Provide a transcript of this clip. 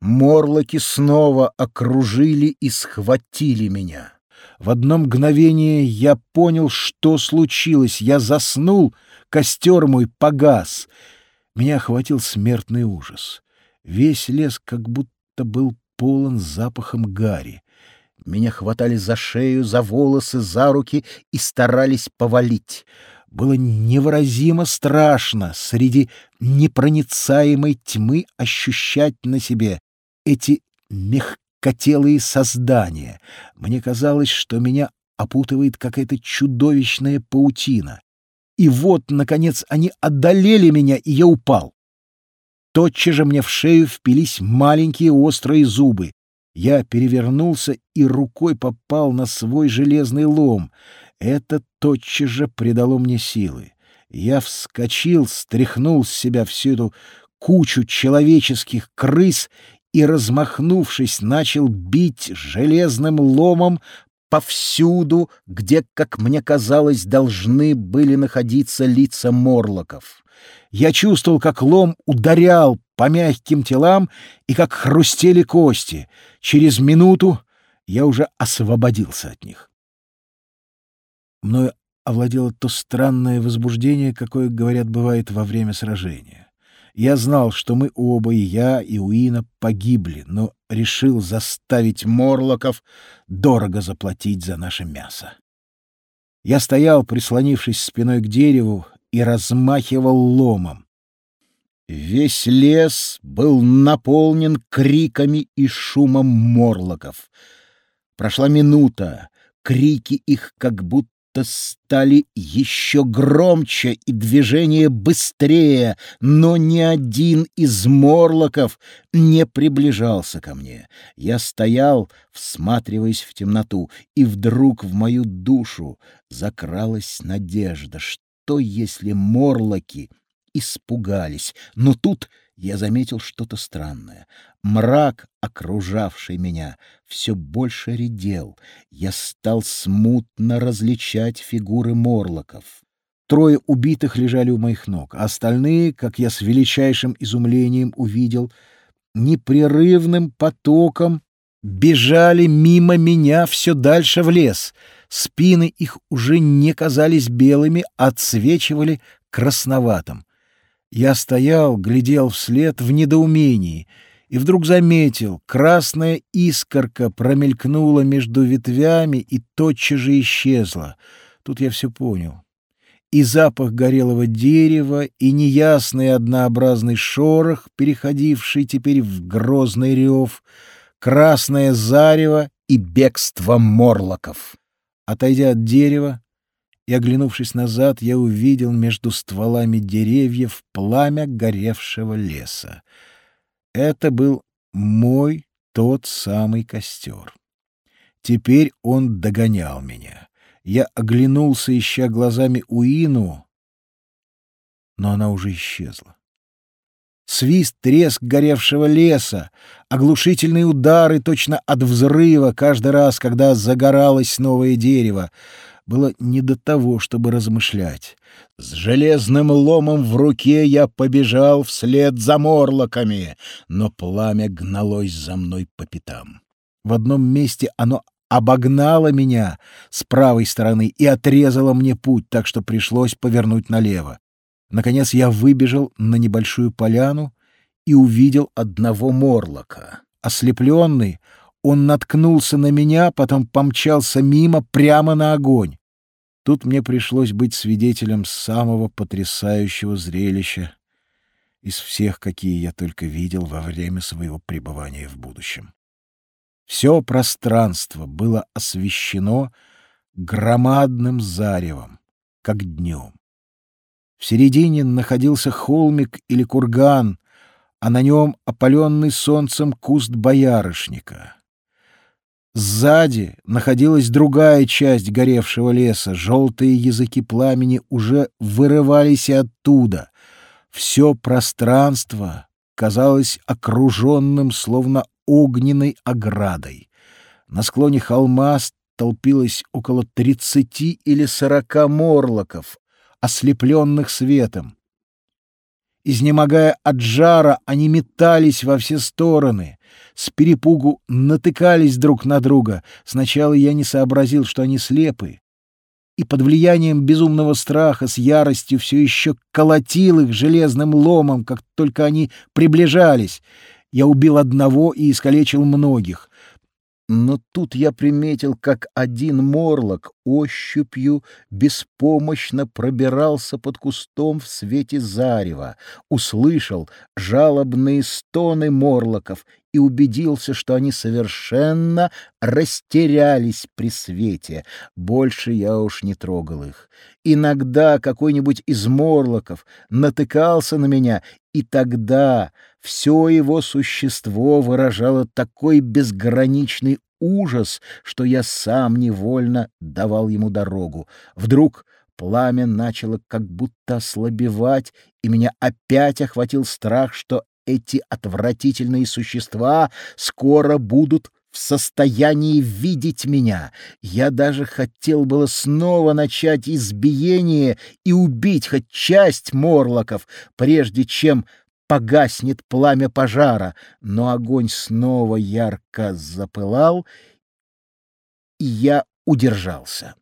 Морлоки снова окружили и схватили меня. В одно мгновение я понял, что случилось. Я заснул, костер мой погас. Меня охватил смертный ужас. Весь лес как будто был полон запахом гари. Меня хватали за шею, за волосы, за руки и старались повалить. Было невыразимо страшно среди непроницаемой тьмы ощущать на себе эти мягкотелые создания. Мне казалось, что меня опутывает какая-то чудовищная паутина. И вот, наконец, они одолели меня, и я упал. Тотчас же мне в шею впились маленькие острые зубы. Я перевернулся и рукой попал на свой железный лом. Это тотчас же придало мне силы. Я вскочил, стряхнул с себя всю эту кучу человеческих крыс и, размахнувшись, начал бить железным ломом повсюду, где, как мне казалось, должны были находиться лица морлоков. Я чувствовал, как лом ударял по мягким телам и как хрустели кости. Через минуту я уже освободился от них. Мною овладело то странное возбуждение, какое, говорят, бывает во время сражения. Я знал, что мы оба, и я, и Уина, погибли, но решил заставить Морлоков дорого заплатить за наше мясо. Я стоял, прислонившись спиной к дереву, и размахивал ломом. Весь лес был наполнен криками и шумом морлоков. Прошла минута, крики их как будто стали еще громче и движение быстрее, но ни один из морлоков не приближался ко мне. Я стоял, всматриваясь в темноту, и вдруг в мою душу закралась надежда, что если морлоки испугались. Но тут я заметил что-то странное. Мрак, окружавший меня, все больше редел. Я стал смутно различать фигуры морлоков. Трое убитых лежали у моих ног, а остальные, как я с величайшим изумлением увидел, непрерывным потоком бежали мимо меня все дальше в лес. Спины их уже не казались белыми, а отсвечивали красноватым. Я стоял, глядел вслед в недоумении и вдруг заметил, красная искорка промелькнула между ветвями и тотчас же исчезла. Тут я все понял. И запах горелого дерева, и неясный однообразный шорох, переходивший теперь в грозный рев, красное зарево и бегство морлоков. Отойдя от дерева, и, оглянувшись назад, я увидел между стволами деревьев пламя горевшего леса. Это был мой тот самый костер. Теперь он догонял меня. Я оглянулся, ища глазами Уину, но она уже исчезла. Свист, треск горевшего леса, оглушительные удары точно от взрыва каждый раз, когда загоралось новое дерево — было не до того, чтобы размышлять. С железным ломом в руке я побежал вслед за морлоками, но пламя гналось за мной по пятам. В одном месте оно обогнало меня с правой стороны и отрезало мне путь, так что пришлось повернуть налево. Наконец я выбежал на небольшую поляну и увидел одного морлока. Ослепленный, он наткнулся на меня, потом помчался мимо прямо на огонь. Тут мне пришлось быть свидетелем самого потрясающего зрелища из всех, какие я только видел во время своего пребывания в будущем. Все пространство было освещено громадным заревом, как днем. В середине находился холмик или курган, а на нем опаленный солнцем куст боярышника. Сзади находилась другая часть горевшего леса. Желтые языки пламени уже вырывались оттуда. Все пространство казалось окруженным, словно огненной оградой. На склоне холма столпилось около тридцати или сорока морлоков, ослепленных светом. Изнемогая от жара, они метались во все стороны. С перепугу натыкались друг на друга. Сначала я не сообразил, что они слепы. И под влиянием безумного страха с яростью все еще колотил их железным ломом, как только они приближались. Я убил одного и искалечил многих. Но тут я приметил, как один морлок ощупью беспомощно пробирался под кустом в свете зарева, услышал жалобные стоны морлоков и убедился, что они совершенно растерялись при свете. Больше я уж не трогал их. Иногда какой-нибудь из морлоков натыкался на меня, и тогда все его существо выражало такой безграничный ужас, что я сам невольно давал ему дорогу. Вдруг пламя начало как будто ослабевать, и меня опять охватил страх, что эти отвратительные существа скоро будут в состоянии видеть меня. Я даже хотел было снова начать избиение и убить хоть часть морлоков, прежде чем погаснет пламя пожара, но огонь снова ярко запылал, и я удержался.